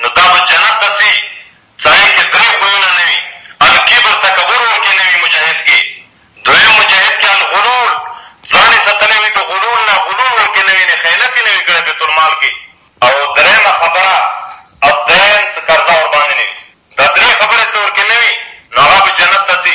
نو دا به جنت ته څي څاي کي درې خويونه نه وي الکبر تکبر ورکي نه وي مجاهد کي دويم مجاهد کي الغلول ځاني ستلي وي د غلول نه غلول ورکي نه وي ني خيانت يي نه وي کړي بيت المال کي او دريمه خبره الدين څه قرضه ورباندي نه وي دا درې خبري څه ورکي نه وي نو هغه به جنت ته څي.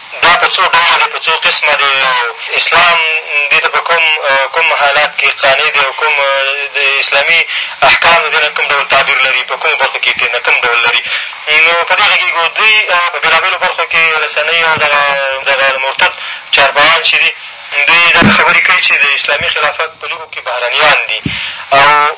دا په څو ډوله دي، په څو قسمه دي او اسلام دې ته په کوم کوم حالات کښې قانع دی او کوم د اسلامي احکام د دې نه کوم ډول تعبیر لري، په کومو برخو کښې تېنا کوم ډول لري. نو په دې غږېږو. دوی په بېلابېلو برخو کښې رسنۍ او دغه دغه مرتد چارپايان چې دي دوی دا خبرې کوي چې د اسلامي خلافت په ليکو کښې بهرنيان دي او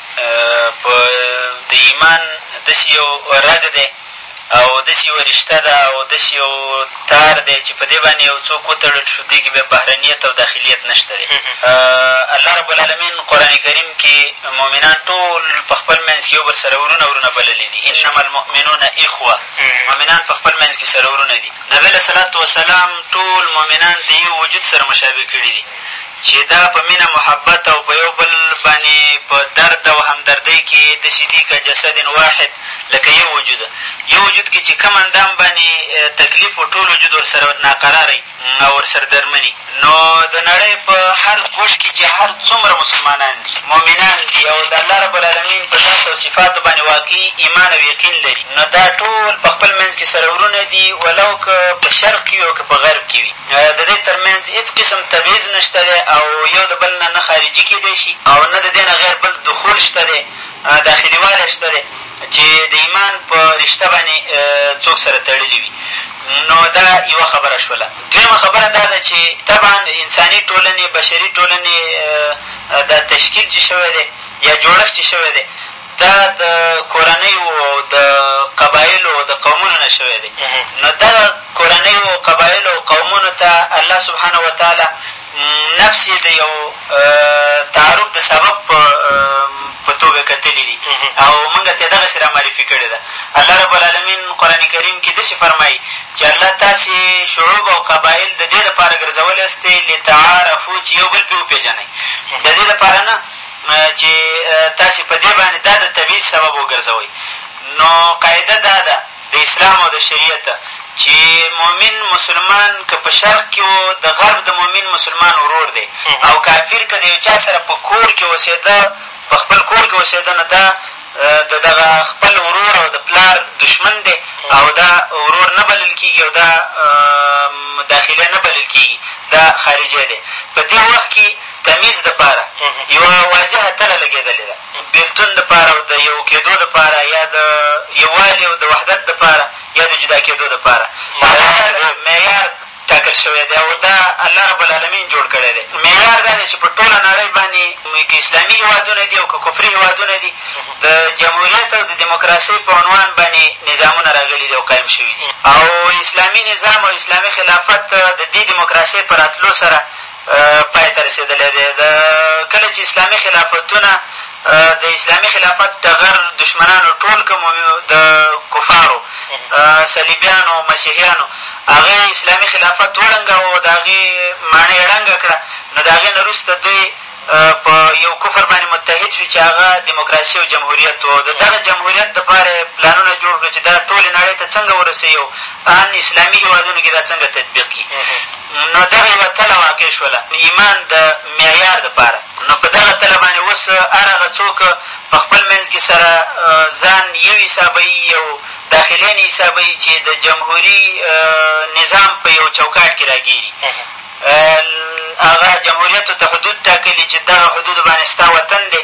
د ایمان داسې یو رګ دی او داسې یوه رشته ده او داسې یو تار دی چې په دې باندې یو څوک وتړل شو، دې کښې بیا بهرنیت او داخلیت نه شته دی. الله رب العالمین قرآن کریم کښې مؤمنان ټول په خپل منځ کښې یو بل سره وروڼه وروڼه بللي دي، انما المؤمنون اخوة، مؤمنان په خپل منځ کښې سره وروڼه دي. نبي علیه صلات وسلام ټول مؤمنان د یو وجود سره مشابه کړي دي، چې دا په مینه محبت او په یو بل باندې په درد او همدردۍ کې داسې دي که جسد واحد لکه یو وجود یو وجود کې چې کوم اندام باندې تکلیف و ټول وجود ورسره ناقراره وي او ورسره درمل وي. نو د نړۍ په هر ګوش کې چې هر څومره مسلمانان دي، مؤمنان دي او د الله رب العالمین په ذات او صفاتو باندې واقعي ایمان او یقین لري نو دا ټول په خپل منځ کې سره ورونه دي ولو که په شرق کې وي او که په غرب کې وي. د دې تر منځ هېڅ قسم تبعیض نه شته دی او یو د بل نه نه خارجي کېدای شي او نه د دې نه غیر بل دخول شته دی، داخلي والی شته دی، چې د ایمان په رشته باندې څوک سره تړلي وي. نو دا یوه خبره شوله. دویمه خبره دا ده چې طبعا انساني ټولنې، بشري ټولنې دا تشکیل چې شوی دی یا جوړښت چې شوی دی، دا د کورنیو او د قبایلو او د قومونو نه شوی دی نو دغه کورنیو او قبایلو او قومونو ته الله سبحانه وتعالی نفس یې د یو تعارف د سبب په په توګه کتلي دي او موږ ته یې دغسې را معرفي کړې ده الله رب العالمین قرآن کریم کښې داسې فرمایي چې الله تاسې شعوب او قبایل د دې لپاره ګرځولی یاستې لتعارفو چې یو بل پرې وپېژنئ د دې لپاره نه چې تاسې په دې باندې دا د تبعیض سبب وګرځوئ، نو قاعده دا ده د اسلام او د شریعت چې مؤمن مسلمان که په شرق کې و، د غرب د مؤمن مسلمان ورور دی او کافر که د یو چا سره په کور کې اوسېده، په خپل کور کې اوسېده، نو دا د دغه خپل ورور او د پلار دښمن دی او دا ورور نه بلل کېږي او دا مداخله نه بلل کېږي، دا خارجی دی. په دې وخت کې تمیز دپاره یوه واضحه تله لګېدلې ده. بېلتون دپاره او د یو کېدو دپاره یا د یووالي او د وحدت دپاره یا د جدا کېدو دپاره معیار ټاکل شوی دی او دا الله رب العالمین جوړ کړی دی معیار دا دی چې په ټوله نړۍ باندې که اسلامي هېوادونه دي او که کفري هېوادونه دي د جمهوریت او د دیموکراسۍ په عنوان باندې نظامونه راغلي دي او قایم شوي دي او اسلامي نظام او اسلامي خلافت د دې دیموکراسۍ په راتلو سره پای ته رسېدلی دی. د کله چې اسلامي خلافتونه د اسلامي خلافت ټغر دښمنانو ټول کړ، د کفارو، صلیبیانو، مسیحیانو، هغه یې اسلامي خلافت وړنګاوه او د هغې ماڼۍ یې ړنګه کړه، نو د هغې نه وروسته دوی په یو کفر باندې متحد شو چې هغه دموکراسي او جمهوریت و او د دغه جمهوریت دپاره یې پلانونه جوړ کړل چې دا ټولې نړۍ ته څنګه ورسوي او په ان اسلامي هېوادونو کښې دا څنګه تطبیق کړي نو دغه یوه تله واقع شوله ایمان د معیار لپاره نو په دغه تله باندې اوس هر هغه څوک په خپل منځ کښې سره ځان یو حسابوي او داخلې نه حسابوي چې د جمهوري نظام په یو چوکاټ کښې راګېري هغه جمهوریت ته حدود ټاکلي چې دغه حدودو باندې ستا وطن دی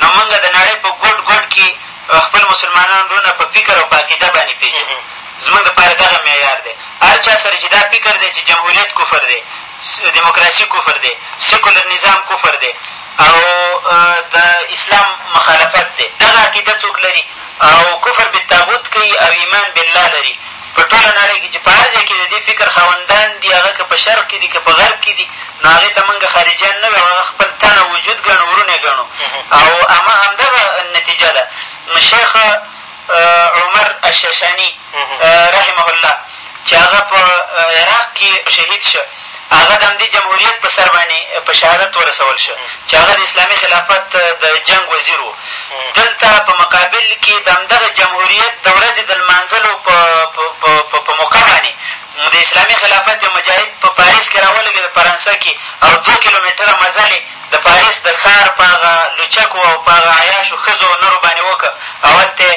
نو مونږ د نړۍ په ګوټ ګوټ کښې خپل مسلمانان وروڼه په فکر او په عقیده باندې پېژنو، زمونږ لپاره دغه معیار دی، هر چا سره چې دا فکر دی چې جمهوریت کفر دی، دیموکراسي کفر دی، سیکولر نظام کفر دی او د اسلام مخالفت دی، دغه عقیده څوک لري او کفر بالطاغوت کوي او ایمان بالله لري، په ټوله نړۍ کې چې په هر ځای کې د دې فکر خاوندان دي، هغه که په شرق کې دي که په غرب کې دي، نو هغې ته مونږ خارجيان نه ويو، هغه خپل تن او وجود ګڼو، وروڼه يې ګڼو او همه همدغه نتيجه ده. شيخ عمر الشاشاني رحمه الله چې هغه په عراق کې شهيد شه، هغه د همدې جمهوریت په سر باندې په شهادت ورسول شو چې هغه د اسلامي خلافت د جنګ وزیر و. دلته په مقابل کې د همدغه جمهوریت د ورځې د لمانځلو په په په موقع باندې د اسلامي خلافت یو مجاهد په پاریس کې راولګېد، فرانسه کې او دوه کیلومتره مزل یې د پاریس د ښار په هغه لوچکو او په هغه عیاشو ښځو او نرو باندې وکړ او هلته یې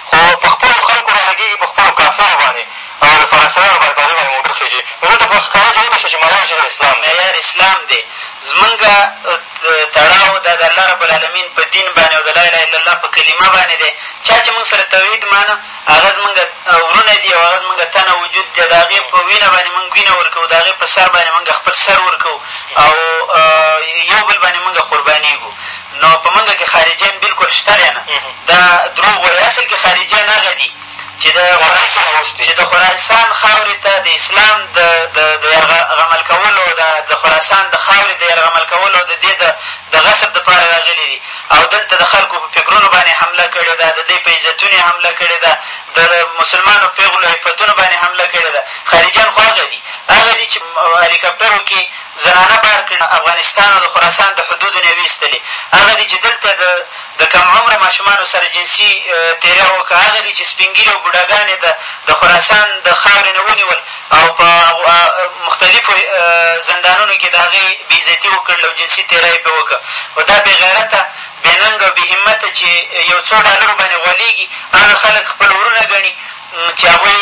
خو په خپلو خلکو نه غږېږي، په خپلو کافرو باندې او د فرانسویانو پر اکاډۍ باندې موټر خېژي، نو دلته په ښکاره جهیله شو چې معیار جهیله اسلام دی. معیار اسلام دی، زمونږ تړاو دا د الله رب العلمین په دین باندې او د لا اله الا الله په کلمه باندې دی، چا چې مونږ سره توحید مانه هغه زمونږ ورونه دي او هغه زمونږ تن او وجود دی، د هغې په وینه باندې مونږ وینه ورکوو، د هغې په سر باندې مونږ خپل سر ورکوو او یو بل باندې مونږ قربانېږو. نو په موږ کښې خارجيان بلکل شته دی نه دا دروغ وايي اصل کښې خارجيان هغه دي چې د چې د خراسان خاورې ته د اسلام د د د یرغمل کولو د د خراسان د خاورې د یرغمل کولو د دې د د غصب دپاره راغلي دي او دلته د خلکو په فکرونو باندې حمله کړې ده د دوی په عزتونو یې حمله کړې ده د مسلمانو پېغلو عفتونو باندې حمله کړې ده خارجیان خو هغه دي هغه دي چې هلیکاپټرو کښې زنانه بار کړي، د افغانستان او د خراسان د حدودو نه یې ویستلې، هغه دي چې دلته د د کم عمره ماشومانو سره جنسي تېری وکړ، هغه دي چې سپین ږیري او بوډاګان یې د د خراسان د خاورې نه ونیول او په مختلفو زندانونو کې د هغې بې عزتي وکړله او جنسي تېری یې پرې وکړ او دا بې غیرته، بې ننګه او بې همته چې یو څو ډالرو باندې غولېږي، هغه خلک خپل ورونه ګڼي چې هغوی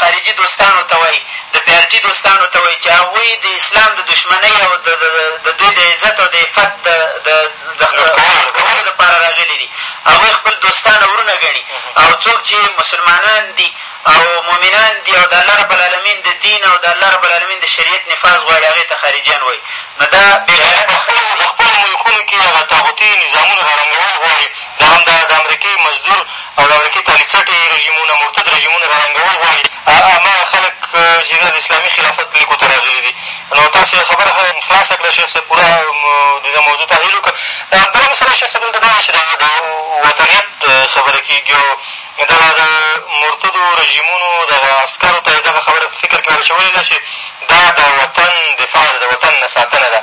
خارجي دوستانو ته وایي، د پي ار ټي دوستانو ته وایي چې هغوی د اسلام د دښمنۍ او د د دوی د عزت او د عفت د د د لوټ کولو لپاره راغلي دي. هغوی خپل دوستان او وروڼه ګڼي او څوک چې مسلمانان دي او مؤمنان دي او د الله رب العالمین د دین او د الله رب العالمین د شریعت نفاذ غواړي، هغې ته خارجیان وایي. نو دا بېګانه په خپلو ملکونو کې هغه طاغوتي نظامونه راړنګول غواړي دا هم د امریکې مزدور او د امریکې تالي څټې رژیمونه، مرتد رژیمونه را ړنګول غواړي، هماغه خلک چې د اسلامي خلافت لیکو ته راغلي دي. نو تاسې خبره خلاصه کړه شیخ صاحب، پوره دغه موضوع تحلیل وکړه. بله مسله شیخ صاحب دلته دا ده چې دا د وطنیت خبره کېږي او دغه د مرتدو رژیمونو دغه عسکرو ته یې دغه خبره په فکر کښې ور اچولې ده چې دا د وطن دفاع ده، د وطن نه ساتنه ده.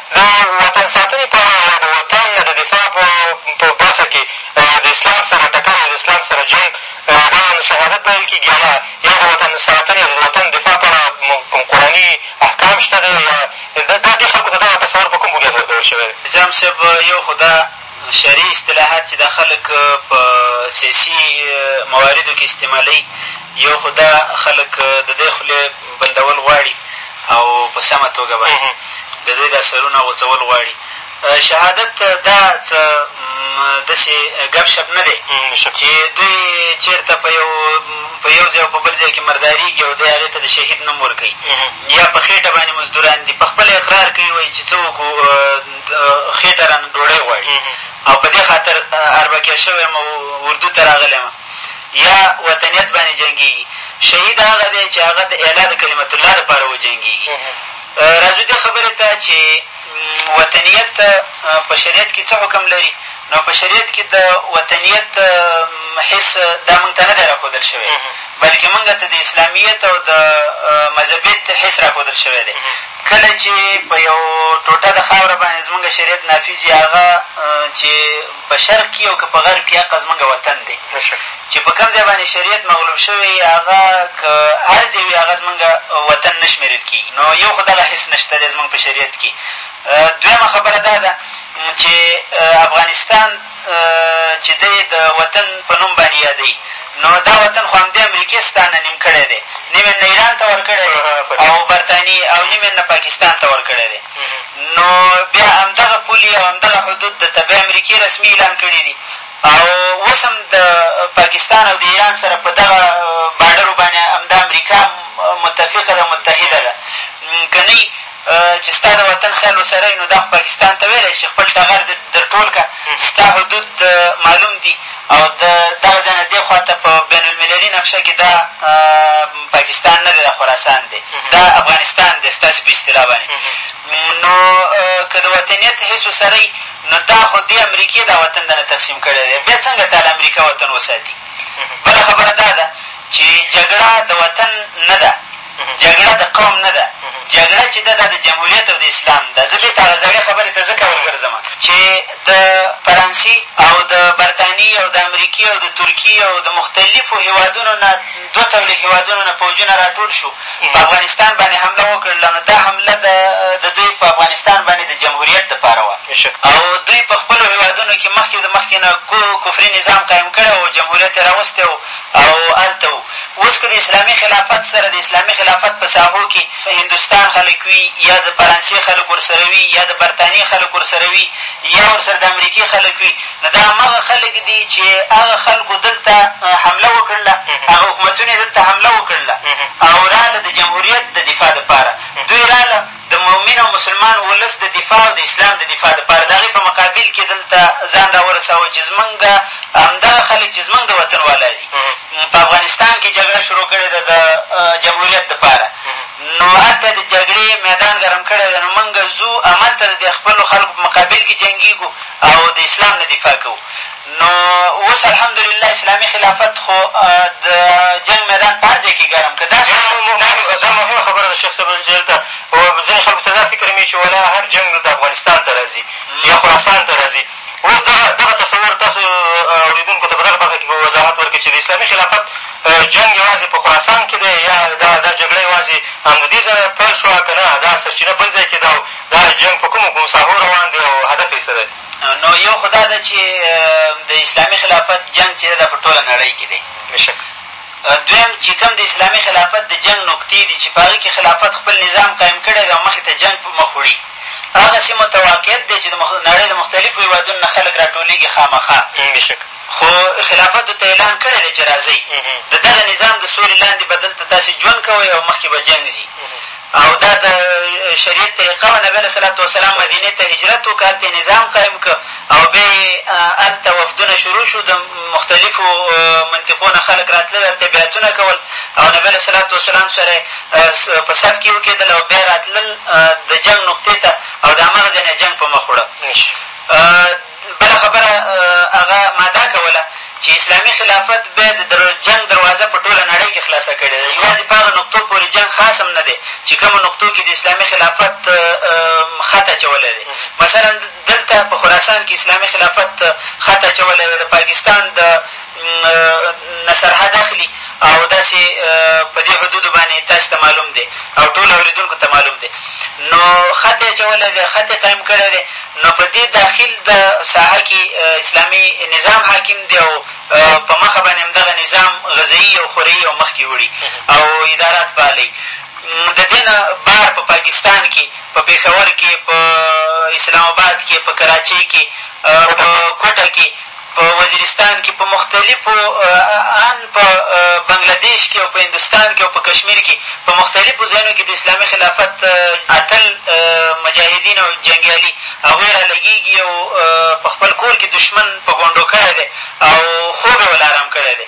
د وطن ساتنې په اړه یا د وطن د دفاع په برخه کې د اسلام سره ټکر یا د اسلام سره جنګ دا نو شهادت بلل کېږي یا نه؟ یا د وطن ساتنې او د وطن دفاع په اړه کوم قرآني احکام شته دی؟ یا دا دې خلکو ته دغه تصور په کوم بنیاد ورکول شوی دی؟ نظام صاحب یو خو دا شرعي اصطلاحات چې دا خلک په سیاسي مواردو کې استعمالوي، یو خو دا خلک د دوی خولې بندول غواړي او په سمه توګه به د دوی دا سرونه غوڅول غواړي. شهادت دا څه داسې ګپ شپ نه دی چې دوی چېرته په یو په یو ځای او په بل ځای کې مردارېږي او دی هغې ته د شهید نوم ورکوي یا په خېټه باندې مزدوران دي، په خپله اقرار کوي وایي چې څه وکړو، خېټه رانه ډوډۍ غواړي او په دې خاطر اربکیه شوی یم او اردو ته راغلی یم یا وطنیت باندې جنګېږي شهید هغه دی چې هغه د اعلا د کلمت الله دپاره وجنګېږي راځو دې خبرې ته چې وطنیت په شریعت کې څه حکم لري نو په شریعت کې د وطنیت حس دا مونږ ته نه دی راښودل شوی بلکې مونږ ته د اسلامیت او د مذهبیت حس راښودل شوی دی کله چې په یو ټوټه د خاوره باندې زمونږ شریعت نافذ وي هغه چې په شرق کښې او که په غرب کښې حقاً زمونږ وطن دی چې په کوم ځای باندې شریعت مغلوب شوی هغه که هر ځای وي هغه زمونږ وطن نه شمېرل کېږي نو یو خو دغه حس نه شته دی زمونږ په شریعت کښې دویمه خبره دا ده چې افغانستان چې دی د وطن په نوم باندې یادوي نو دا وطن خو همدې امریکې ستا نه نیم کړی دی نیم یې نه ایران ته ورکړی دی او برطاني او نیم یې نه پاکستان ته ورکړی دی نو بیا همدغه پولې او همدغه حدود د تبع امریکې رسمي اعلان کړي دي او اوس هم د پاکستان او د ایران سره په دغه باډرو باندې همدا امریکا متفقه ده متحده ده که نه چې ستا د وطن خیال وسره نو دا خو پاکستان ته ویلی شي چې خپل ټغر دې در ټول کړه ستا حدود معلوم دي او ته دغه ځای نه دې خوا ته په بین المللي نقشه کښې دا پاکستان نه دی دا خراسان دی دا افغانستان دی ستاسې په اصطلاح باندې نو که د وطنیت حس وسره نو دا خو دې امریکې دا وطن دنه تقسیم کړی دی بیا څنګه تا له امریکا وطن وساتي بله خبره دا ده چې جګړه د وطن نه ده جګړه د قوم نه ده، جګړه چې ده دا د جمهوریت او د اسلام ده. زه بېرته هغه زړې خبرې ته ځکه ورګرځم چې د فرانسي او د برتاني او د امریکي او د ترکي او د مختلفو هېوادونو نه دوه څولې هېوادونو نه پوځونه را ټول شو په افغانستان باندې حمله وکړله نو دا حمله د د دوی په افغانستان باندې د جمهوریت دپاره وه او دوی په خپلو هېوادونو کښې مخکې د مخکې نه کفري نظام قایم کړی و او جمهوریت یې راوستی و او هلته وو اوس که د اسلامي خلافت سره د اسلامي خلافت په ساحو کښې د هندوستان خلق وي يا د فرانسې خلق ورسره وي يا د برطانيې خلق ورسره وي يا ورسره د امريکې خلق وي نو دا هماغه خلق دي چې هغه خلقو دلته حمله وکړله هغه حکومتونو يې دلته حمله وکړله او راله د جمهوريت د دفاع دپاره دوی راله د مؤمن او مسلمان ولس د دفاع او د اسلام د دفاع لپاره د هغې په مقابل کې دلته ځان را ورساوه چې زمونږ همدغه خلک چې زمونږ د وطن والا دي په افغانستان کې جګړه شروع کړې ده د جمهوریت لپاره نو هلته د جګړې میدان ګرم کړی دی نو مونږ ځو هملته د خپلو خلکو په مقابل کې جنګېږو او د اسلام نه دفاع کوو نو اوس الحمدلله اسلامي خلافت خو د جنګ میدان په هر ځای کښې ګرم کړ دا مهمه خبره ده شیخ صاحب دلته ځینې خلکو سره دا فکر هم وي چې ولا هر جنګ دلته افغانستان ته را ځي یا خراسان ته را ځي اوس دغه دغه تصور تاسو اورېدونکو ته په دغه برخه کښې به وضاحت ورکړئ چې د اسلامي خلافت جنګ یوازې په خراسان کښې دی یا دا دا جګړه یوازې هم د دې ځایه پیل شوه که نه دا سرچینه بل ځای کښې ده او دا جنګ په کومو کومو ساحو روان دی او هدف یې څه دی نو یو خو دا ده چې د اسلامي خلافت جنګ چې ده دا په ټوله نړۍ کښې دی دویم چې کوم د اسلامي خلافت د جنګ نکتې دي چې په هغې کښې خلافت خپل نظام قایم کړی دی او مخې ته جنګ په مخ وړي هغه سیمو ته واقعیت دی چې د نړۍ د مختلفو هېوادونو نه خلک را ټولېږي خامخا خو خلافتو ته اعلان کړی دی چې راځئ د دغه نظام د سولې لاندې به دلته تاسې ژوند کوئ او مخکې به جنګ ځي او دا د شریعت طریقه وه، نبي علیه الصلوة والسلام مدینې ته هجرت وکړ، هلته یې نظام قایم کړ او بیا یې هلته وفدونه شروع شو، د مختلفو منطقو نه خلک راتلل، هلته یې بیعتونه کول او نبي علیه الصلوة والسلام سره یې په صف کښې اوکېدل او بیا یې راتلل د جنګ نقطې ته او د هماغه ځای نه یې جنګ په مخ وړه. بله خبره هغه ما دا کوله چې اسلامي خلافت بیا د جنګ دروازه په ټوله نړۍ کښې خلاصه کړې ده یوازې په هغه نقطو پورې جنګ خاص هم نه دی چې کومو نقطو کښې د اسلامي خلافت خط اچولی دی مثلا دلته په خراسان کښې اسلامي خلافت خط اچولی دی د پاکستان د نه سرحد اخلي او داسې په دې حدودو باندې تاسې ته معلوم دی او ټولو اورېدونکو ته معلوم دی نو خط یې اچولی دی خط یې قایم کړی دی نو په دې داخل د ساحه کې اسلامي نظام حاکم دی او په مخه باندې همدغه نظام غذایي او خورهیي او مخکې وړي او ادارات پالي د دې نه بار په پاکستان کې په پېښور کې په اسلام آباد کې په کراچۍ کې په کوټه کې په وزیرستان کې په مختلفو ان په بنګله دېش کې او په هندوستان کې او په کشمیر کې په مختلفو ځایونو کې د اسلامي خلافت اتل مجاهدین او جنګیالي هغوی را لګېږي او په خپل کور کې دښمن په ګونډو کړی دی او خوب یې ول ارام کړی دی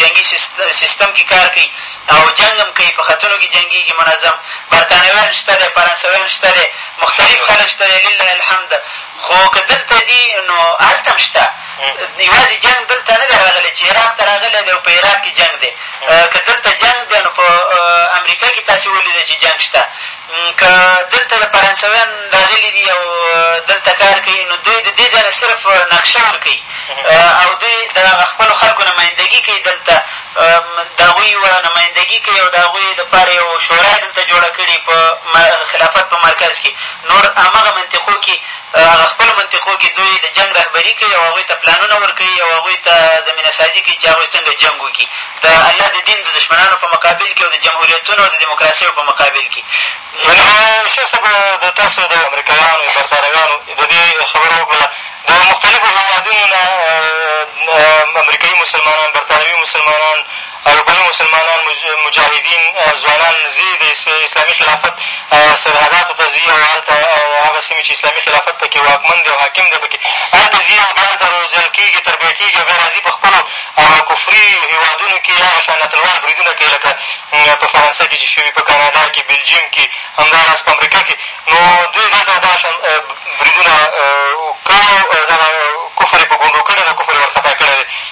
جنګي سیستم کې کار کوي او جنګ هم کوي په خطونو کې جنګېږي منظم برطانویان شته دی فرانسویان شته دی مختلف خلک شته دی لله الحمد خو که دلته دي نو هلته هم شته یوازې جنګ دلته نه دی راغلی چې عراق ته راغلی دی او په عراق کې جنګ دی که دلته جنګ دی نو په امریکا کې تاسې ولیده چې جنګ شته که دلته د فرانسویان راغلي دي او دلته کار کوي نو دوی د دې ځای نه صرف نقشه ورکوي او دوی د هغه خپلو خلکو نمایندګي کوي دلته د هغوی یوه نمایندګي کوي او د هغوی دپاره یو شورا یې دلته جوړه کړې په خلافت په مرکز کښې نور همغه منطقو کښې په هغه خپلو منطقو کښې دوی د جنګ رهبري کوي او هغوی ته پلانونه ورکوي او هغوی ته زمینه سازي کوي چې هغوی څنګه جنګ وکړي د الله د دین د دشمنانو په مقابل کښې او د جمهوریتونو او د دیموکراسیو په مقابل کښې. نو شیخ صاحب د تاسو د امریکایانو برتانویانو د دې خبره وکړله د مختلفو هېوادونو نه امریکایي مسلمانان برتانوي مسلمانان اروپني مسلمانان مجاهدین ځوانان ځي د اسلامي خلافت سرحداتو ته ځي او هلته هغه سیمې چې اسلامي خلافت په کې واکمن دی او حاکم دی په کې هلته ځي او بیا هلته روزل کېږي تربیه کېږي او بیا راځي په خپلو کفري هېوادونو کې هغه شان اتلوال بریدونه کوي لکه په فرانسه کې چې شوي په کاناډا کې بلجیم کې همداراز په امریکا کې نو دوی دلته دغه شان بریدونه کړي دغه کفر یې په ګونډو کړی دی کفر یې ورخطا کړی دی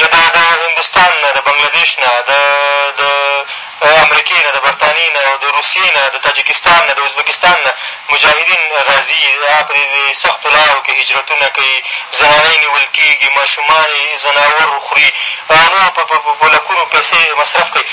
نه به یې د هندوستان نه، د بنګله دېش نه، د د امریکې نه، د برطانیې نه، د روسیې نه، د تاجکستان نه، د ازبکستان نه مجاهدین راځي، هغه په دې دې سختو لارو کښې هجرتونه کوي، زنانه یې نیول کېږي، ماشومان یې ځناور خوري او نور په په لکونو پیسې مصرف کوي.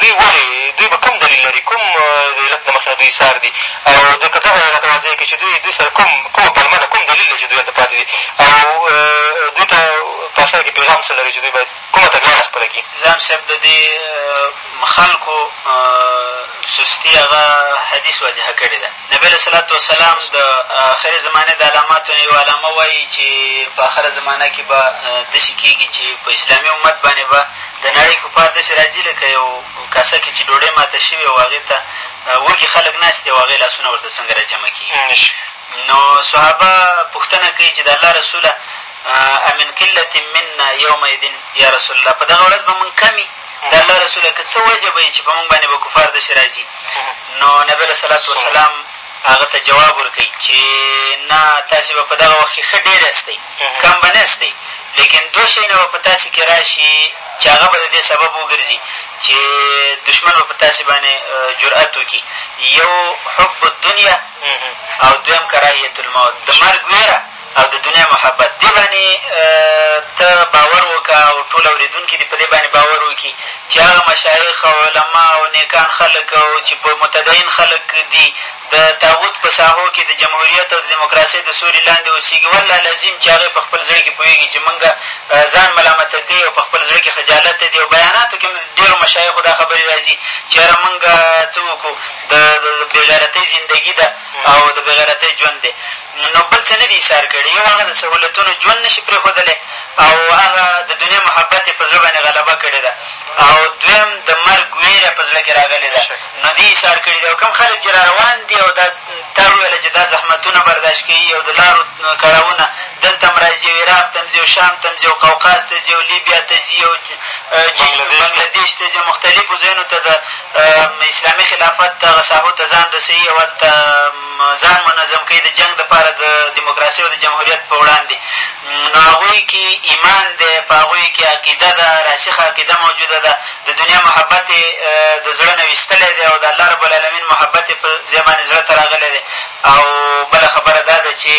دوی ولې؟ دوی به کوم دلیل لري؟ کوم د علت له مخې نه دوی ایسار دي؟ او دوی که دغه علت واضح کړي چې دوی دوی سره کوم کومه پلمه ده؟ کوم دلیل دی چې دوی هلته پاتې دي؟ او دوی ته په اخره کې پېغام څه لري چې دوی باید کومه تګلاره خپله کړي؟ نظام صاحب د دې خلکو سستي هغه حدیث واضح کړې ده. نبي عليه الصلاة والسلام د اخرې زمانې د علاماتو نه يوه علامه وايي چې په اخره زمانه کې به داسې کېږي چې په اسلامي امت باندې به د نړۍ کفار داسې راځي لکه يو کاسه کې چې ډوډۍ ماته شوې او هغې ته وږي خلک ناست دي او هغې لاسونه ورته څنګه راجمع کېږي نو صحابه پوښتنه کوي چې د الله رسوله امن قلة منا يومئذ يا رسول الله په دغه ورځ به مونږ کم د الله رسوله که څه وجه به وي چې په مونږ باندې به کفار داسې را ځي نو نبي علیه صلات وسلام هغه ته جواب ورکوي چې نه تاسې به په دغه وخت کښې ښه ډېر یاستئ کم به نه یاستئ لیکن دوه شیونه به په تاسې کښې را شي چې هغه به د دې سبب وګرځي چې دشمن به په تاسې باندې جرأت وکړي یو حب الدنیا او دویم کراهیت الموت د مرګ ویره او د دنیا محبت دې باندې ته باور وکړه او ټول اورېدونکي دې په دې باندې باور وکړي چې هغه مشایخ او علما او نېکان خلک او چې په متدین خلک دي د طاغوت په ساحو کې د جمهوریت او د دموکراسۍ د سوري لاندې اوسېږي والله العظیم چې هغه په خپل زړه کې پوهېږي چې مونږ ځان ملامته کوي او په خپل زړه کې خجالت دي او بیاناتو کې هم د ډېرو مشایخو دا خبرې راځي چې یاره مونږ څه وکړو د بېغیرتۍ زندګي ده او د بېغیرتۍ ژوند دی، نو بل څه نه دي ایسار کړي، یو هغه د سهولتونو ژوند نه شي پرېښودلی او هغه د دنیا محبت یې په زړه باندې غلبه کړې ده او دویم د مرګ وېره په زړه کې راغلې ده، نو دي ایسار کړي دي او کوم خلک چې را روان دي او دا تا وویله چې دا زحمتونه برداشت کوي او د لارو کړاوونه دلته هم را ځي او عراق ته هم ځي او شام ته هم ځي او قوقاز ته ځي او لیبیا ته ځي او بنګله دېش ته ځي او مختلفو ځایونو ته د اسلامي خلافت هغه ساحو ته ځان رسوي او هلته ځان منظم کوي د جنګ دپاره د دیموکراسۍ او د جمهوریت په وړاندې نو هغوی کې ایمان دی په هغوی کې عقیده ده راسخه عقیده موجوده ده د دنیا محبت یې د زړه نه ویستلی دی او د الله رب العالمین محبت یې په ځای باندې زړه ته راغلی دی او بله خبره دا ده چې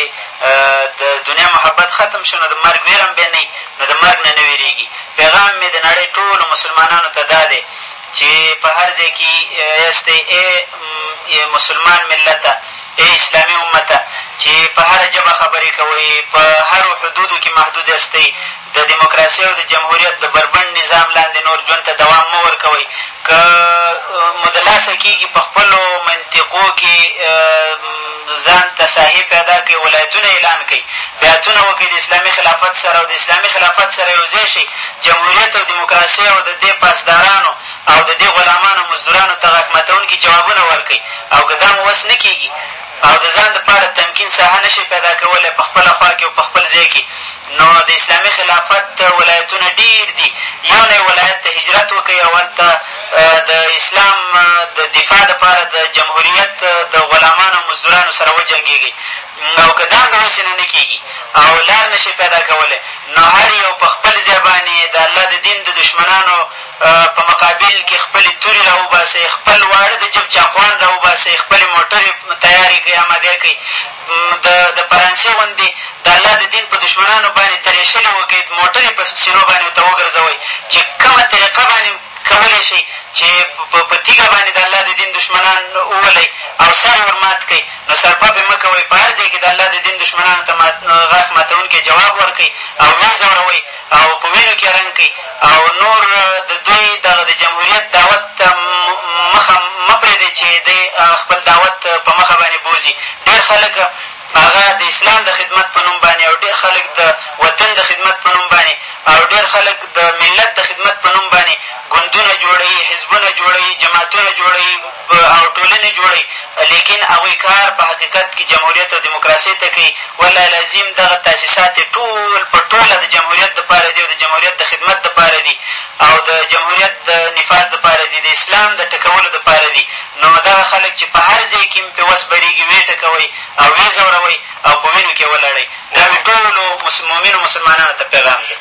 د دنیا محبت ختم شو نو د مرګ ویره هم بیا نه نو د مرګ نه نه ویرېږي پیغام مې د نړۍ ټولو مسلمانانو ته دا دی چې په هر ځای کې یاستئ ای مسلمان ملته ای اسلامي امته چې په هره ژبه خبرې کوئ په هرو حدودو کې محدود یاستئ د دیموکراسۍ او د جمهوریت د بربنډ نظام لاندې نور ژوند ته دوام مه ورکوئ که مو د لاسه کېږي په خپلو منطقو کې ځان ته ساحې پیدا کړئ ولایتونه اعلان کړئ بیعتونه وکړئ د اسلامي خلافت سره او د اسلامي خلافت سره یو ځای شئ جمهوریت او دیموکراسۍ او د دې پاسدارانو او د دې غلامانو مزدورانو ته غاښ ماتوونکي جوابونه ورکوئ او که دا مو وس نه کېږي او د ځان د پاره تمکین ساحه نه شئ پیدا کولی په خپله خوا کې او په خپل ځای کې نو د اسلامي خلافت ولایتونه ډېر دي یو نه یو ولایت ته هجرت وکړئ او هلته د اسلام د دفاع د پاره د جمهوریت د غلامانو او مزدورانو سره وجنګېږئ او که دا هم د هسې نه نه کېږي او لار نه شئ پیدا کولی، نو هر یو په خپل ځای باندې د الله د دین د دښمنانو په مقابل کې خپلې تورې را وباسئ، خپل واړه د جېب چاقوان را وباسئ، خپلې موټرې تیارې کړئ، اماده کړئ، د د فرانسې غوندې د الله د دین په دښمنانو باندې ترېشلې وکړئ، موټرې په سینو باندې ورته وګرځوئ، چې کومه طریقه باندې کولی شئ چې په تیږه باندې د الله د دین دښمنان وولئ او سر یې ور مات کړئ، نو سرپپې مه کوئ، په هر ځای کې د الله د دین دښمنانو ته غاښ ماتوونکی جواب ورکړئ او ویې ځوروئ او په وینو کې یې رنګ کړئ او نور د دوی دغه د جمهوریت دعوت ته مخه مه پرېږدئ چې دی خپل دعوت په مخه باندې بوځي، ډېر خلک هغه د اسلام د خدمت په نوم باندې او ډېر خلک د وطن د خدمت په نوم باندې او ډېر خلک د ملت د خدمت په نوم باندې ګوندونه جوړوي، حزبونه جوړوي، جماعتونه جوړوي، او ټولنې جوړوي لېکن هغوی کار په حقیقت کې جمهوریت او دموکراسۍ ته کوي والله العظیم دغه تاسیسات یې ټول په ټوله د جمهوریت دپاره دي او د جمهوریت د خدمت دپاره دي او د جمهوریت د نفاذ دپاره دي د اسلام د ټکولو دپاره دي نو دغه خلک چې په هر ځای کې پرې وس برېږي ویې ټکوئ او ویې ځوروئ او په وینو کې یې ولړئ دا مې ټولو مؤمنو مسلمانانو ته پیغام دی.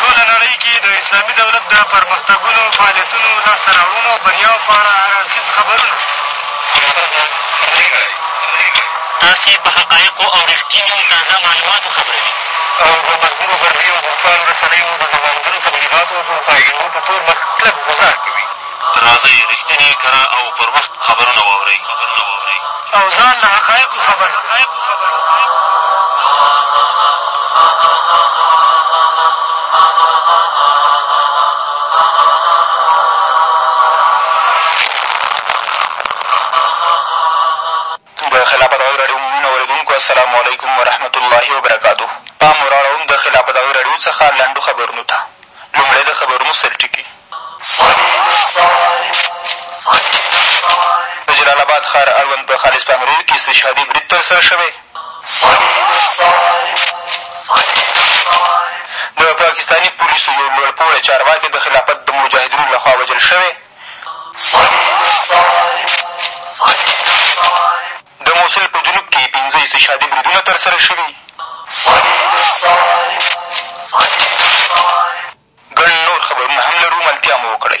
ټوله نړۍ کې د اسلامي دولت د پرمختګونو، فعالیتونو، لاسته راوړنو او بریاوو په اړه هر اړخیز خبرونه. تاسې په حقایقو او رښتینو تازه معلوماتو خبروي. او د مزدورو غربي او اروپايانو رسنیو د د غړوندونو تبلیغاتو او پروپاګنډو په تور مخ کلک ګوزار کوي. راځئ رښتینې، کره او پر وخت خبرونه واورئ او ځان له حقایقو خبر کړئ. د خلافت غږ راډیو مؤمنینو اورېدونکو السلام علیکم ورحمت الله وبرکاته پام مو رااړوم د خلافت غږ راډیو څخه لنډو خبرونو ته لومړی د خبرونو سرټکي د جلال اباد ښار اړوند په خالص پامریر کې استشهادي برید ترسره شوی د پاکستاني پولیسو یو لوړپوړی چارواکی د خلافت د مجاهدینو لخوا وژل شوی د موصل په جنوب کې پنځه استشهادي بریدونه ترسره شوي. ګڼ نور خبرونه هم لرو، ملتیا مو وکړئ.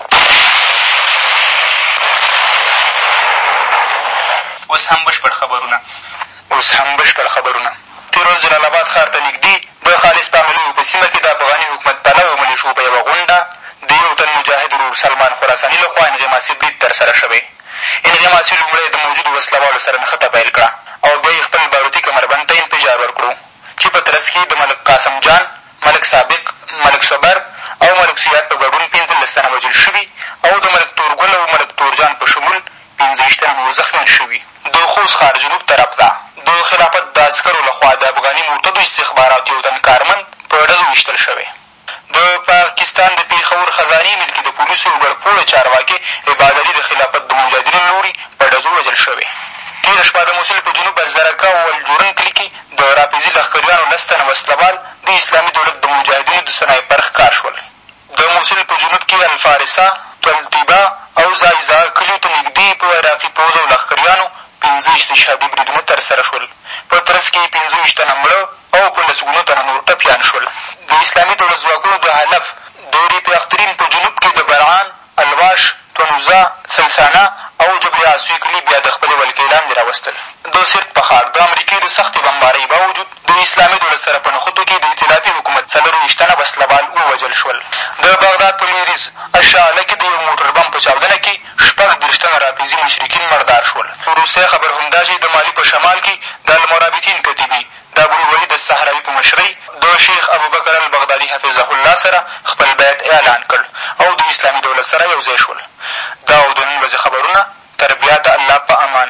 اوس هم بشپړ خبرونه اوس هم بشپړ خبرونه تېره ورځ جلال اباد ښار ته نږدې د خالص پاملویو په سیمه کې د افغاني حکومت پلوو ملیشو په یوه غونډه د یو تن مجاهد ورور سلمان خراساني له خوا انغماسي برید ترسره شوی. انغماسي لومړی د موجودو وسله والو سره نښته پیل کړه او بیا یې خپل باروتي کمربند ته انفجار ورکړو چې په ترڅ کې یې د ملک قاسم جان ملک سابق، ملک صبر او ملک زیاد په ګډون پنځلس تنه وژل شوي او د ملک تورګل او ملک تورجان په شمول پنځه ویشت تنه نور زخمیان شوي. د خوست ښار جنوب طرف ته د خلافت د عسکرو له خوا د افغاني موټرو استخباراتو یو تن کارمند په ډزو ویشتل شوی. د پاکستان د پېښور خزانې میل کې د پولیسو یو لوړ پوړی چارواکی عباد علي د خلافت د مجاهدینو له لوري په ډزو وژل شوی. تېره شپه د موصل په جنوب الزرقاء او الجرن کلي کې د رافضي لښکریانو لس تنه وسله وال د اسلامي دولت د مجاهدینو د سنایپر ښکار شول. د موصل په جنوب کې الفارسه، تل طیبه او زایزا کلیو ته نږدې یې په عراقي پوځ او لښکریانو پنځه استشهادي بریدونه ترسره شول، په ترڅ کې یې پنځه ویشت تنه مړه او په لسګونو تنه نور ټپیان شول. د اسلامي دولت ځواکونو د حلب د ریپې اخترین په جنوب کې د برعان، الواش، تونوزا، سلسانه او جبل عاصوی کلي بیا د خپلې ولکې لاندې راوستل. د سرت په ښار د امریکې د سختې بمبارۍ باوجود د اسلامي دولت سره په نښتو کې د ایتلافي حکومت څلور ویشت تنه وسله وال ووژل شول. د بغداد په لوېدیځ الشعله کې د یو موټر بم په چاودنه کې شپږ دېرش تنه رافضي مشرکین مردار شول. وروستی خبر هم دا چې د مالي په شمال کې د المرابطین کتیبې د ابوالولید الصحراوي په مشرۍ د شیخ ابوبکر البغدادي حفظه الله سره خپل بیعت اعلان کړ او د اسلامي دولت سره یو ځای شول. دا او د نن ورځې خبرونه تر بیا د الله په امان.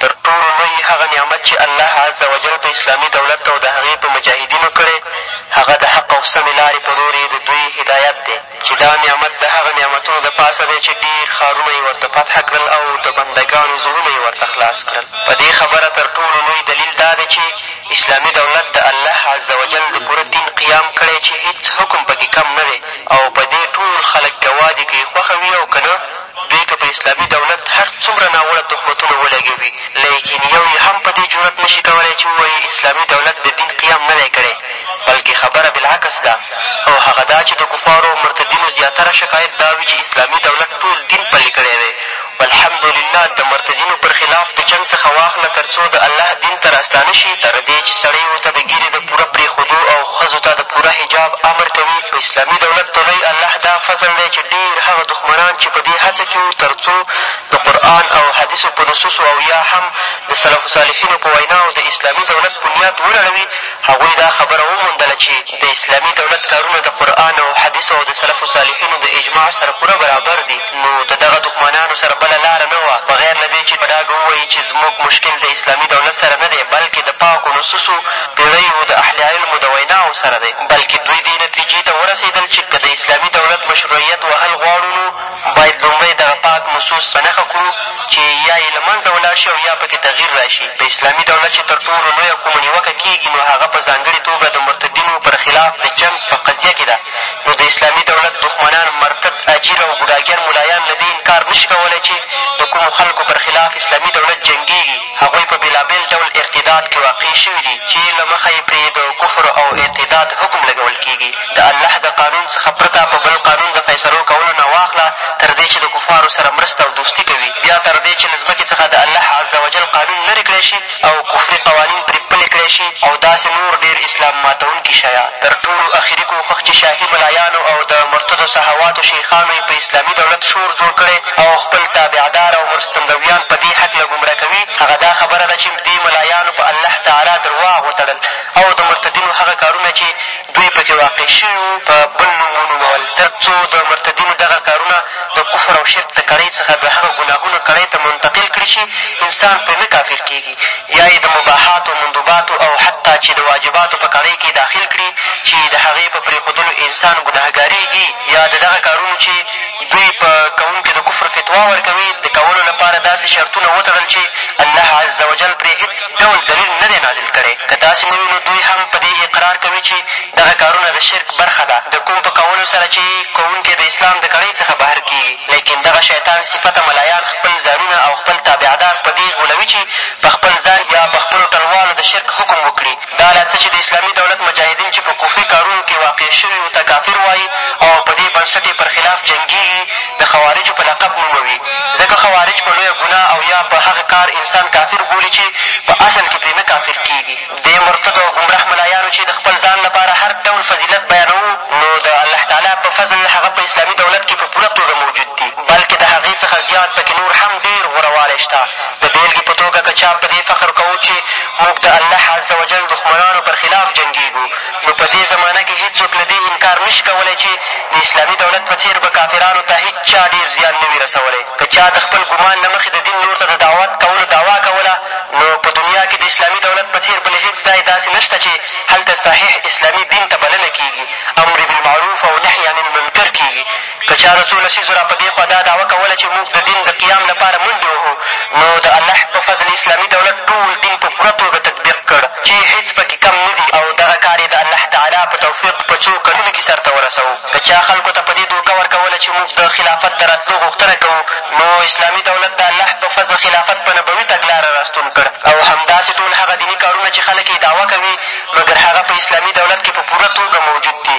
تر ټولو لوی هغه نعمت چې الله عز وجل په اسلامي دولت او د هغې په مجاهدینو کړی، هغه د حق او سمې لارې په لورې د دوی هدایت دی، چې دا نعمت د هغه نعمتونو د پاسه دی چې ډېر ښارونه یې ورته فتحه کړل او د بنده ګانو زړونه یې ورته خلاص کړل. په دې خبره تر ټولو لوی دلیل دا دی چې اسلامي دولت د الله عز وجل د پوره دین قیام کړی چې هېڅ حکم په کې کم نه دی او په دې ټول خلک ګواه دي که یې خوښه وي او که نه، دوی که په اسلامي دولت هر څومره ناوړه تهمتونه ولګوي، ليکن يو يې هم په دې جرات نه شي کولی چې ووايي اسلامي دولت د دين قيام نه دی کړی، بلکې خبره بالعکس ده او هغه دا چې د کفارو او مرتدينو زياتره شکايت دا وي چې اسلامي دولت ټول دين پلي کړی دی والحمد لله د مرتدينو پر خلاف د جنګ څخه واخله تر څو د الله دين ته راستانه شي، تر دې چې سړيو ته د ږيرې د پوره پرېښودو او ښځو ته د پوره حجاب امر کوي، په اسلامي دولت د لوی الله دا فضل دی چې ډېر هغه دښمنان چې په دې هڅه کې وو تر څو د قرآن او حدیثو په نصوصو او یا هم د سلف صالحینو په ویناوو د اسلامي دولت بنیاد ونړوي هغوی دا خبره وموندله چې د اسلامي دولت کارونه د قرآن او حدیثو او د سلف صالحینو د اجماع سره پوره برابر دي نو د دغه دښمنانو سره بله لاره نه وه بغیر له دې چې په ډاګه ووایي چې زموږ مشکل د اسلامي دولت سره نه دی بلکې د پاکو نصوصو پېړیو د اهل علمو د ویناوو سره دی، بلکې دوی دې نتیجې ته ورسېدل چې که د اسلامي دولت مشروعیت وهل غواړو نو باید لومړی دغه پاک نصوص په نښه کړو چې یا یې له منځه ولاړ شي او یا په کې تغیر راشي. په اسلامي دولت چې تر ټولو لویه کومه نیوکه کېږي نو هغه په ځانګړې توګه د مرتدینو پر خلاف د جنګ په قضیه کې ده نو د اسلامي دولت دښمنان مرتد اجیر او ګوډاګیان ملایان له دې انکار نه شي کولای چې د کومو خلکو پر خلاف اسلامي دولت جنګېږي هغوی په بېلابېل ډول ارتداد کې واقع شوي دي چې له مخه یې پرې د کفر او ارتداد حکم لګول کېږي، د الله د قانون څخه پرته په بل قانون د فیصلو کولو نه واخله تر دې چې د کفارو سره مرسته او دوستي کوي، بیا تر دې چې له ځمکې څخه د الله عز وجل قانون لرې کړای شي او کفري قوانین پرې پلې کړای شي او داسې نور ډېر اسلام ماتوونکي شیان. تر ټولو اخري کوښښ چې شاهي ملایانو او د مرتدو سهواتو شیخانو یې په اسلامي دولت شور جوړ کړی، او خپل تابعدار او مرستندویان په دې هکله ګمراه کوي، هغه دا خبره ده چې دې ملایانو په الله تعالی درواغ وتړل او د مرتدینو هغه کارونه چې دوی په کې واقع شوي وو په بل نوم ونومول تر څو د مرتدینو دغه کارونه د کفر او شرک د کړۍ څخه د هغه ګناهونو کړۍ ته منتقل کړي چې انسان پرې نه کافر کېږي یا یې د مباحاتو، مندوباتو او حتی چې د واجباتو په کړۍ کې داخل کړي چې د هغې په پرېښودلو انسان ګنهګارېږي یا د دغه کارونو چې دوی په کوونکي د کفر فتوا ورکوي د کولو لپاره داسې شرطونه وتړل چې الله عز وجل پرې هېڅ ډول دلیل نه دی نازل کړی که داسې نه وي نو دوی هم په دې اقرار کوي چې دغه کارونه د شرک برخه ده د کوم په کولو سره چې کوونکی د اسلام د کړۍ څخه بهر کېږي لیکن دغه شیطان صفته ملایان خپل ځانونه او خپل تابعدار په دې غولوي چې په خپل ځان یا په خپلو ټلوالو د شرک حکم وکړي دا لا څه چې د اسلامي دولت مجاهدین چې په کفري کارونو کې واقع شوي و ته کافر وایي او په دې بنسټ یې پر خلاف جنګېږي د خوارجو په لقب نوموي ځکه خوارج په لویه ګناه او یا په هغه کار انسان کافر بولي چې په اصل کې پرې نه کافر کېږي دې مرتدو او ګمراه ملایانو چې د خپل ځان لپاره هر ډول فضیلت بیانوو نو د الله تعالی په فضل هغه په اسلامي دولت کې په پوره توګه موجود دي بلکې د هغې څخه زیات پکې نور هم ډېر غوره والی شته د بېلګې په توګه که چا په دې فخر کوو چې موږ د الله عز وجل دښمنانو پر خلاف جنګېږو، نو په دې زمانه کې هېڅوک له دې انکار نه شي کولی چې د اسلامي دولت په څېر به کافرانو ته هېچا ډېر زیان نه وي رسولی. که چا د خپل ګومان له مخې د دین لور ته د دعوت کولو دعوا کوله، نو په دنیا کې د اسلامي دولت په څېر بل هېڅ ځای داسې نه شته چې هلته صحیح اسلامي دین ته بلنه کېږي، امر بالمعروف او نهی عن المنکر کېږي، که چارو څو لسیزو را په دې خوا دا دعوه کوله چې موږ د دین د قیام لپاره منډې وهو، نو د الله په فضل اسلامي دولت ټول دین په پوره توګه تطبیق کړ چې هېڅ په کې کم نه دي او دغه کار یې د الله تعالی په توفیق په څو کلونو کې سرته ورسوو. که چا خلکو ته په دې دوکه ورکوله چې موږ د خلافت د راتلو غوښتنه کوو، نو اسلامي دولت د الله په فضل خلافت په نبوي تګلاره راستون کړ او همداسې ټول هغه دیني کارونه چې خلک یې دعوه کوي، مګر هغه په اسلامي دولت کې په پوره توګه موجود دي.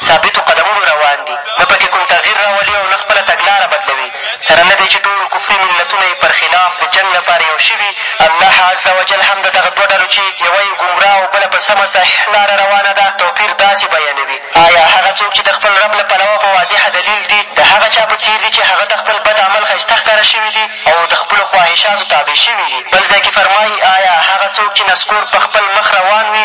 ثابتو قدمونو روان دي، نه په کې کوم تغییر راولي او نه خپله تګلاره بدلوي، سره له دې چې ټول کفري ملتونه یې پر خلاف د جنګ لپاره یو شوي، الله عز و جل هم د دغه دوه ډلو چې یوه یې ګمراه او بله په سمه صحیح لاره روانه ده، توپیر داسې بیانوي، ایا هغه څوک چې د خپل رب له پلوه په واضح دلیل دي، د هغه چا په څېر دي چې هغه ته خپل بد عمل ښایسته ښکاره شوي دي او د خپلو خواهشاتو تابع شوي دي، بل ځای کې فرمایي، ایا هغه څوک چې نسکور په خپل مخ روان وي،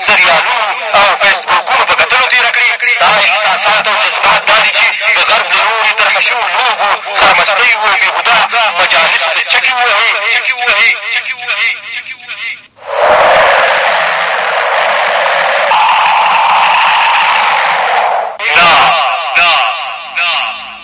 سریالونو او فیسبوکونو په کتلو تېره کړي، دا احساسات او جذبات دا دي چې د غرب له لوري طرحه شوو لوبو، خرمستیو او بېهوده مجالسو ته چکې ووهي.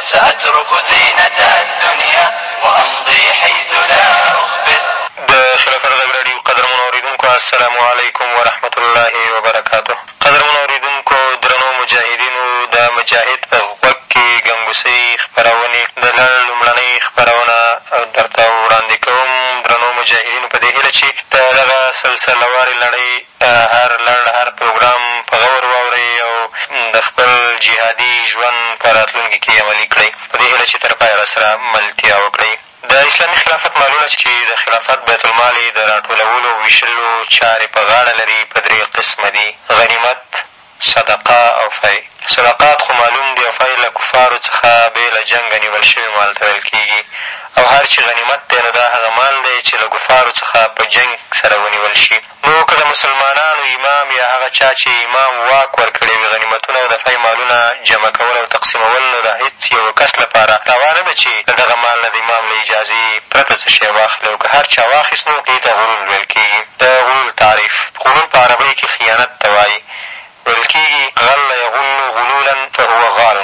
ساترک زینة الدنیا وامضی حیث لا اخبر. د خلافت غږ راډیو قدرمنو اورېدونکو السلام علیکم ورحمة الله وبرکاته قدرمنو اورېدونکو درنو مجاهدینو د مجاهد په غوږ کې ګنګوسۍ خپرونې د لړ لومړنۍ خپرونه درته وړاندې کوم درنو مجاهدینو په دې هیله چې د دغه سلسله وارې لړۍ هر لړ، هر پروګرام په غور واورئ او د خپل جهادي ژوند په راتلونکي کې یې عملي کړئ، په دې هیله چې تر پایه راسره ملتیا وکړئ. د اسلامي خلافت مالونه چې د خلافت بیت المال یې د راټولولو او وېشلو چارې په غاړه لري، په درې قسمه دي، غنیمت، صدقه او فی، صدقات خو معلوم دي او فی له کفارو څخه بې له جنګه نیول شوي مال ته ویل کېږي او هر چې غنیمت دی نو دا هغه مال دی چې له کفارو څخه په جنګ سره ونیول شي نو که د مسلمانانو امام یا هغه چا چې امام واک ورکړی وي غنیمتونه او د فی مالونه جمع کول او تقسیمول نو د هېڅ یوه کس لپاره روا نه ده چې له دغه مال نه د امام له اجازې پرته څه شی واخلي او که هر چا واخیست نو دې ته غلول ویل کېږي. د غلول تعريف، غلول په عربۍ کښې خيانت ته وايي، ويل کېږي، غل يغل غلولا فهو غال،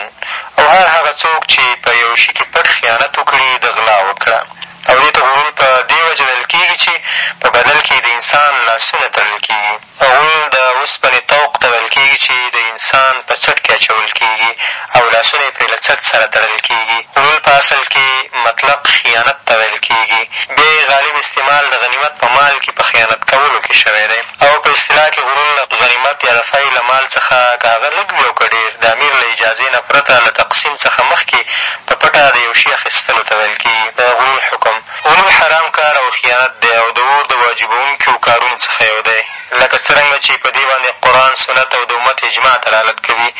او هر هغه څوک چې په يو شي کښې پټ خيانت وکړي د غلا وکړه، او دې ته غلول په دې وجه ويل کېږي چې په بدل کښې يې د انسان لاسونه تړل کېږي. غول د اوسپنې طوق ته ويل کېږي چې د انسان په څټ کښې اچول کېږي او لاسونه یې پرې له څټ سره تړل کېږي. غلول په اصل کې مطلق خیانت ته ویل کېږي، بیا یې غالب استعمال د غنیمت په مال کې په خیانت کولو کې شوی دی او په اصطلاح کې غلول له غنیمت یا د فی له مال څخه که هغه لږ وي او که ډېر د امیر له اجازې نه پرته له تقسیم څخه مخکې په پټه د یو شي اخیستلو ته ویل کېږي. د غلول حکم. غلول حرام کار او خیانت دی او د اور د واجبوونکیو کارونو څخه یو دی. لکه څرنګه چې په دې باندې قرآن، سنت او د امت اجماع دلالت کوي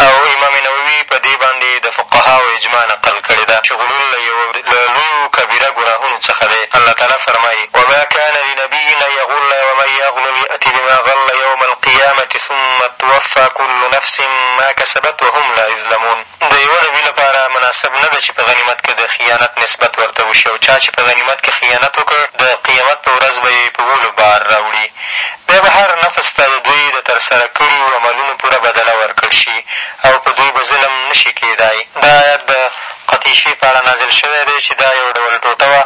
او امام نووي په دې باندې د فقهاوو اجماع نقل کړې ده چې غلول له یو له لویو کبیره ګناهونو څخه دی، الله تعالی فرمایي، وما کان لنبي ان یغل ومن یغلل یأت بما غل یوم القیامة ثم توفی کل نفس ما کسبت وهم لا یظلمون. د یوه نبي لپاره مناسب نه ده چې په غنیمت کې د خیانت نسبت ورته وشي او چا چې په غنیمت کې خیانت وکړ، د قیامت په ورځ به یې په ویلو بار راوړي. بیا به هر نفس ته د دوی د ترسره کړي عملونو پوره بدله ورکړ شي او په دوی به ظلم نه شي کېدای. دا ایت د قطیفې په اړه نازل شوی دی چې دا یو ډول ټوټه وه،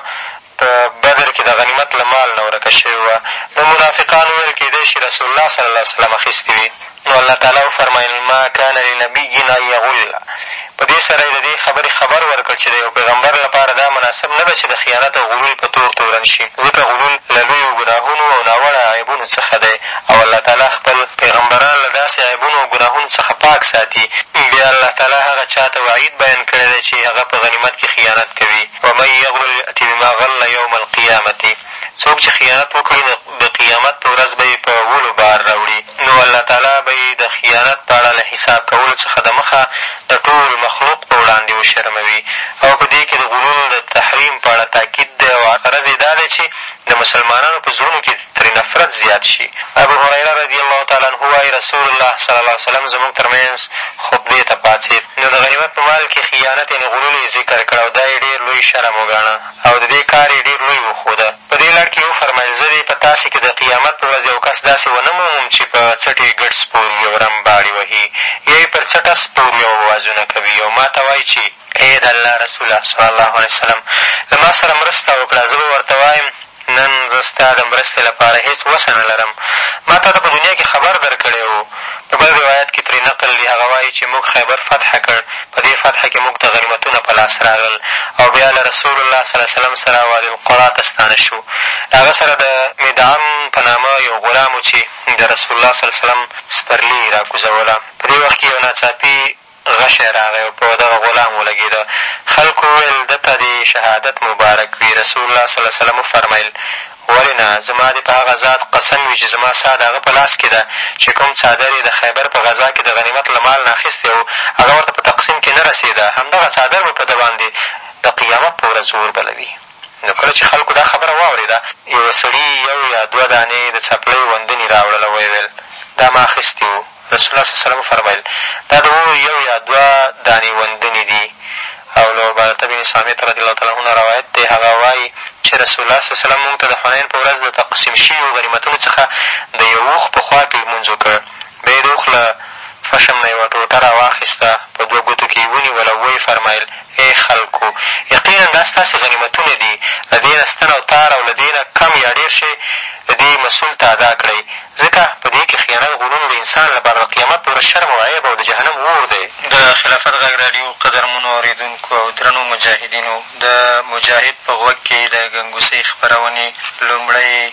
په بدر کې د غنیمت له مال نه ورکه شوې وه، نو منافقانو ویل کېدای شي رسول الله صلی الله علیه وسلم اخیستې وي، نو الله تعالی وفرمایل، ما کان لنبی ان یغل، په دې سره یې د دې خبرې خبر ورکړ چې د یو پیغمبر لپاره دا مناسب نه ده چې د خیانت او غلول په تور تورن شي، ځکه غلول له لویو ګناهونو او ناوړه عیبونو څخه دی او الله تعالی خپل. پیغمبران له داسې عیبونو او ګناهونو څخه پاک ساتي، بیا الله تعالی هغه چا ته وعید بیان کړی دی چې هغه په غنیمت کې خیانت کوي. ومن یغلل یأتي بما غل یوم القیامة څوک چې خیانت وکړي نو د قیامت په ورځ به یې په غولو بار راوړي، نو الله تعالی به یې د خیانت په اړه له حساب کولو څخه د مخه د ټول مخلوق په وړاندې وشرموي او په دې کې د غلول د تحریم په اړه تأکید دی او غرض یې دا دی چې د مسلمانانو په زړونو کې ترې نفرت زیات شي. ابوهریره رضی الله تعالی عنه وایي، رسول الله صلی الله علیه وسلم زموږ تر منځ خطبې ته پاڅېد، نو د غنیمت په مال کښې خیانت یعنې غلول یې ذکر کړ او دا یې ډېر لوی شرم وګاڼه او د دې کار یې ډېر لوی وښوده. په دې لړ کښې یې وفرمایل، زه دې په تاسې کښې د قیامت په ورځ یو کس داسې ونه مومم چې په څټ یې ګډ سپور وي او رمباړې وهي یا یې پر څټ اس سپور وي او اوازونه کوي او ما ته وایي چې ای د الله رسوله صلی الله علیه وسلم! له ما سره مرسته وکړه، زه به ورته وایم، نن زه ستا د مرستې لپاره هېڅ وسه نه لرم، ما تا ته په دنیا کښې خبر در کړی و. په بل روایت کښې ترې نقل دي، هغه وايي چې موږ خیبر فتح کړ، په دې فتح کښې موږ ته غنیمتونه په لاس راغلل او بیا له رسول الله صلی الله علیه وسلم سره وادي القرا ته ستانه شو، له هغه سره د مدعم په نامه یو غلام و چې د رسول الله صلی الله علیه وسلم سپرلي یې راکوزوله، په دې وخت کښې یو ناڅاپي. غشی راغی او په دغه غلام ولګېده، خلکو وویل، ده ته دې شهادت مبارک وي، رسول الله صلی الله علیه وسلم وفرمایل، ولې نه، زما دې په هغه ذات قسم وي چې زما ساه د هغه په لاس کې ده چې کوم څادر یې د خیبر په غزا کې د غنیمت له مال نه اخیستی و، هغه ورته په تقسیم کې نه رسېده، همدغه څادر به په ده باندې د قیامت په ورځ اور بلوي. نو کله چې خلکو دا خبره واورېده، یوه سړي یو یا دوه دانې د څپلیو وندني راوړل او ویې ویل، دا ما اخیستي وو. رسول الله صلی الله علیه وسلم وفرمایل، دا د اور یو یا دوه دانې وندني دي. او له عبادته بن صامت رضی الله تعالی عنه نه روایت دی، هغه وایي چې رسول الله صلی الله علیه وسلم مونږ ته د حنین په ورځ د تقسیم شویو غنیمتونو څخه د یو اوښ په خوا کې لمونځ وکړ. بېډۍ وخوړه، فشم نه یوه ټوټه را واخیسته، په دوه ګوتو کې یې ونیول او ویې فرمایل، ای خلکو! یقینا دا ستاسې غنیمتونه دي، له دې نه ستن او تار او له دې نه کم یا ډېر شی د دې مسول ته ادا کړئ، ځکه په دې کې خیانت غولول د انسان لپاره د قیامت په ورځ شرم او عیب او د جهنم اور دی. د خلافت غږ راډیو قدرمنو اورېدونکو او درنو مجاهدینو! د مجاهد په غوږ کې د ګنګوسۍ خپرونې لومړۍ